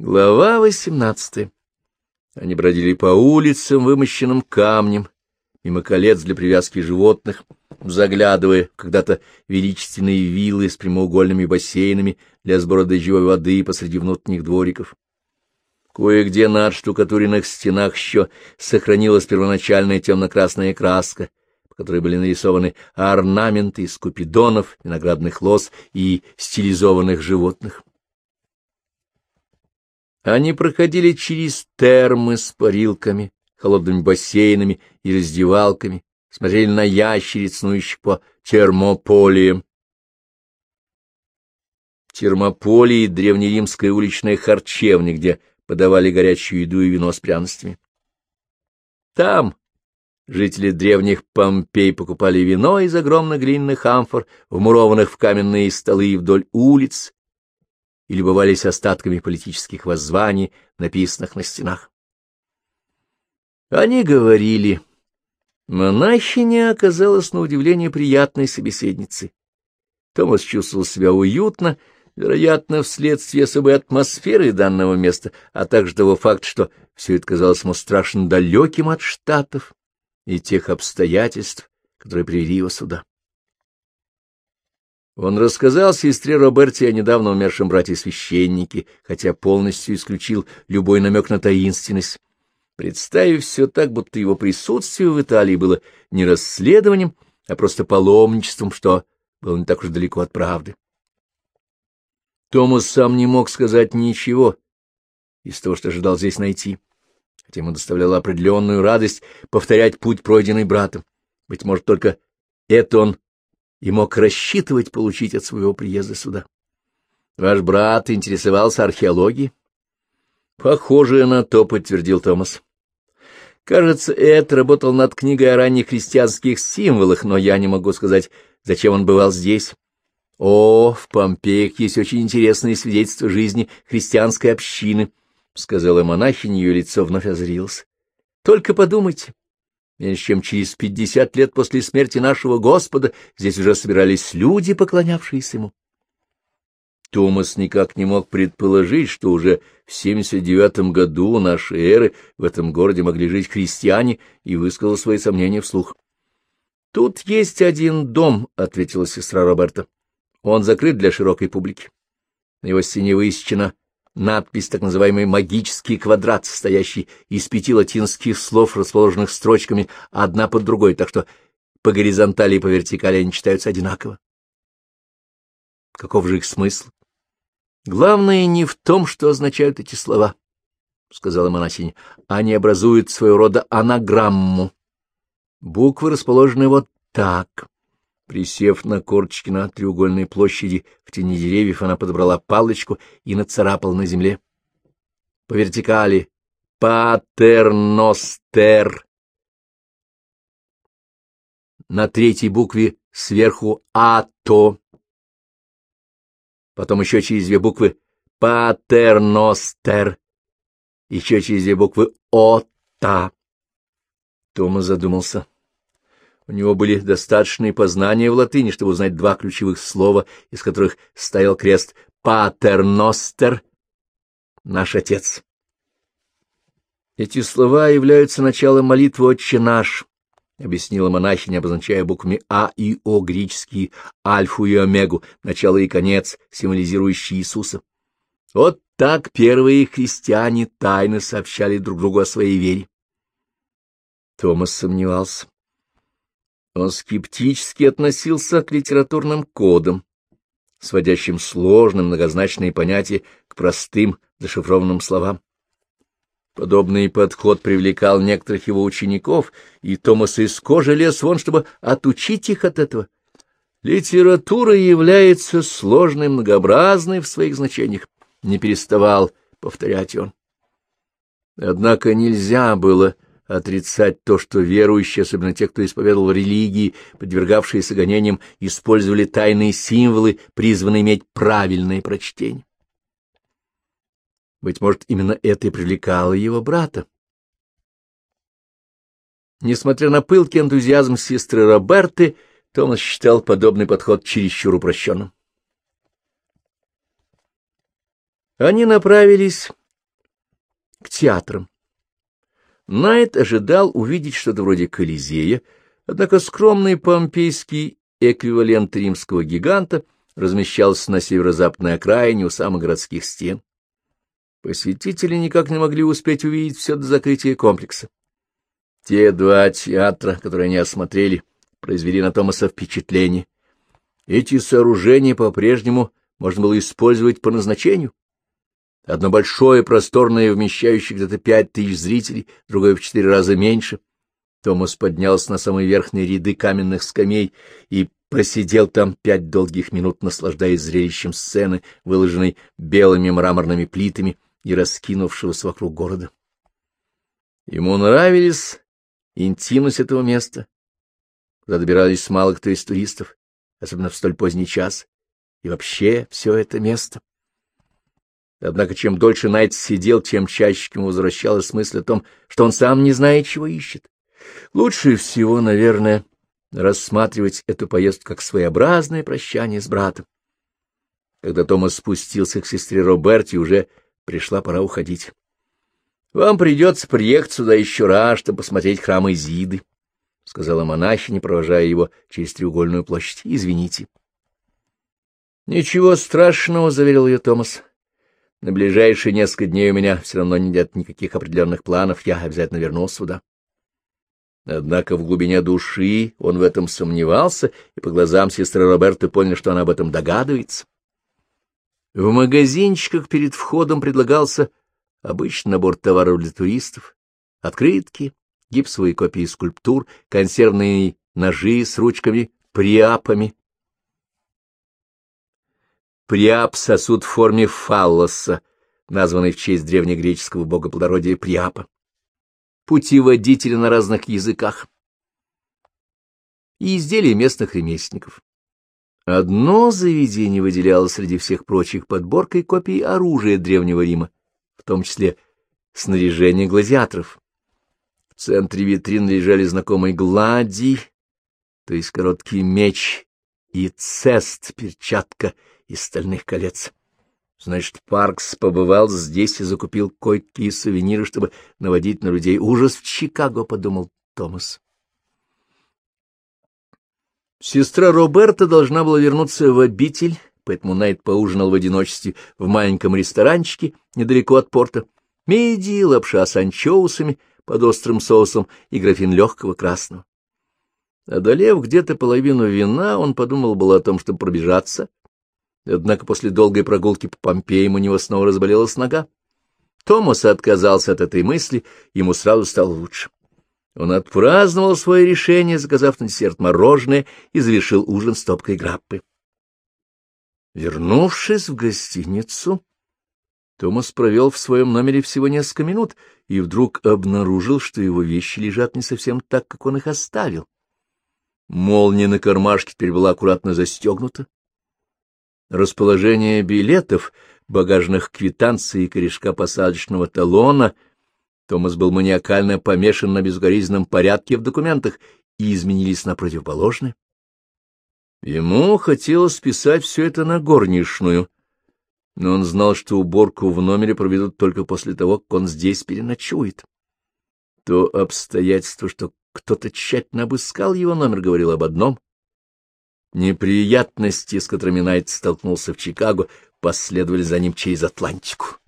Глава восемнадцатая. Они бродили по улицам, вымощенным камнем, мимо колец для привязки животных, заглядывая когда-то величественные виллы с прямоугольными бассейнами для сбора дождевой воды посреди внутренних двориков. Кое-где на отштукатуренных стенах еще сохранилась первоначальная темно-красная краска, по которой были нарисованы орнаменты из купидонов, виноградных лоз и стилизованных животных. Они проходили через термы с парилками, холодными бассейнами и раздевалками, смотрели на ящериц, снующих по термополиям. Термополии — древнеримская уличная харчевня, где подавали горячую еду и вино с пряностями. Там жители древних Помпей покупали вино из огромных глиняных амфор, вмурованных в каменные столы вдоль улиц, и любовались остатками политических воззваний, написанных на стенах. Они говорили. Монахиня оказалась на удивление приятной собеседницей. Томас чувствовал себя уютно, вероятно, вследствие особой атмосферы данного места, а также того факта, что все это казалось ему страшно далеким от Штатов и тех обстоятельств, которые привели его сюда. Он рассказал сестре Роберте о недавно умершем брате-священнике, хотя полностью исключил любой намек на таинственность, представив все так, будто его присутствие в Италии было не расследованием, а просто паломничеством, что было не так уж далеко от правды. Томас сам не мог сказать ничего из того, что ожидал здесь найти, хотя ему доставляло определенную радость повторять путь, пройденный братом. Быть может, только это он и мог рассчитывать получить от своего приезда сюда. Ваш брат интересовался археологией? Похоже на то, подтвердил Томас. Кажется, Эд работал над книгой о ранних христианских символах, но я не могу сказать, зачем он бывал здесь. О, в Помпеях есть очень интересные свидетельства жизни христианской общины, — сказала монахиня, ее лицо вновь озрилось. Только подумайте, Меньше чем через пятьдесят лет после смерти нашего Господа здесь уже собирались люди, поклонявшиеся ему. Томас никак не мог предположить, что уже в 79 году нашей эры в этом городе могли жить христиане, и высказал свои сомнения вслух. — Тут есть один дом, — ответила сестра Роберта. — Он закрыт для широкой публики. На его стене высечена надпись, так называемый магический квадрат, состоящий из пяти латинских слов, расположенных строчками одна под другой, так что по горизонтали и по вертикали они читаются одинаково. Каков же их смысл? Главное не в том, что означают эти слова, — сказала монахиня. Они образуют своего рода анаграмму. Буквы расположены вот так. Присев на корточки на треугольной площади в тени деревьев, она подобрала палочку и нацарапала на земле. По вертикали «Патерностер». На третьей букве сверху «ато». Потом еще через две буквы «патерностер». Еще через две буквы «ота». Тома задумался. У него были достаточные познания в латыни, чтобы узнать два ключевых слова, из которых стоял крест «патерностер» — «наш отец». Эти слова являются началом молитвы «Отче наш», — объяснила монахиня, обозначая буквами А и О греческие альфу и омегу, начало и конец, символизирующие Иисуса. Вот так первые христиане тайно сообщали друг другу о своей вере. Томас сомневался. Он скептически относился к литературным кодам, сводящим сложные многозначные понятия к простым зашифрованным словам. Подобный подход привлекал некоторых его учеников, и Томас из кожи лез вон, чтобы отучить их от этого. Литература является сложной, многообразной в своих значениях, не переставал повторять он. Однако нельзя было отрицать то, что верующие, особенно те, кто исповедовал религии, подвергавшиеся гонениям, использовали тайные символы, призванные иметь правильное прочтение. Быть может, именно это и привлекало его брата. Несмотря на пылкий энтузиазм сестры Роберты, Томас считал подобный подход чересчур упрощенным. Они направились к театрам. Найт ожидал увидеть что-то вроде Колизея, однако скромный помпейский эквивалент римского гиганта размещался на северо-западной окраине у самых городских стен. Посетители никак не могли успеть увидеть все до закрытия комплекса. Те два театра, которые они осмотрели, произвели на Томаса впечатление. Эти сооружения по-прежнему можно было использовать по назначению. Одно большое, просторное, вмещающее где-то пять тысяч зрителей, другое в четыре раза меньше. Томас поднялся на самые верхние ряды каменных скамей и просидел там пять долгих минут, наслаждаясь зрелищем сцены, выложенной белыми мраморными плитами и раскинувшегося вокруг города. Ему нравились интимность этого места, куда добирались мало кто из туристов, особенно в столь поздний час, и вообще все это место. Однако чем дольше Найт сидел, тем чаще к нему возвращалась мысль о том, что он сам не знает, чего ищет. Лучше всего, наверное, рассматривать эту поездку как своеобразное прощание с братом. Когда Томас спустился к сестре Роберте, уже пришла пора уходить. — Вам придется приехать сюда еще раз, чтобы посмотреть храм Изиды, — сказала монахиня, провожая его через треугольную площадь. — Извините. — Ничего страшного, — заверил ее Томас. На ближайшие несколько дней у меня все равно нет никаких определенных планов, я обязательно вернусь сюда. Однако в глубине души он в этом сомневался, и по глазам сестры Роберты понял, что она об этом догадывается. В магазинчиках перед входом предлагался обычный набор товаров для туристов, открытки, гипсовые копии скульптур, консервные ножи с ручками-приапами, Приап — сосуд в форме фаллоса, названный в честь древнегреческого бога плодородия Приапа. Путеводители на разных языках. И изделия местных ремесленников. Одно заведение выделялось среди всех прочих подборкой копий оружия Древнего Рима, в том числе снаряжение гладиаторов. В центре витрин лежали знакомые глади, то есть короткий меч и цест, перчатка из стальных колец. Значит, Паркс побывал здесь и закупил кое-какие сувениры, чтобы наводить на людей ужас в Чикаго, — подумал Томас. Сестра Роберта должна была вернуться в обитель, поэтому Найт поужинал в одиночестве в маленьком ресторанчике недалеко от порта. Мидии, лапша с анчоусами под острым соусом и графин легкого красного. Одолев где-то половину вина, он подумал было о том, чтобы пробежаться, Однако после долгой прогулки по Помпеям у него снова разболелась нога. Томас отказался от этой мысли, ему сразу стало лучше. Он отпраздновал свое решение, заказав на десерт мороженое, и завершил ужин стопкой граппы. Вернувшись в гостиницу, Томас провел в своем номере всего несколько минут и вдруг обнаружил, что его вещи лежат не совсем так, как он их оставил. Молния на кармашке теперь была аккуратно застегнута, расположение билетов, багажных квитанций и корешка посадочного талона. Томас был маниакально помешан на безукоризненном порядке в документах и изменились на противоположные. Ему хотелось писать все это на горничную, но он знал, что уборку в номере проведут только после того, как он здесь переночует. То обстоятельство, что кто-то тщательно обыскал его номер, говорил об одном, Неприятности, с которыми Найт столкнулся в Чикаго, последовали за ним через Атлантику.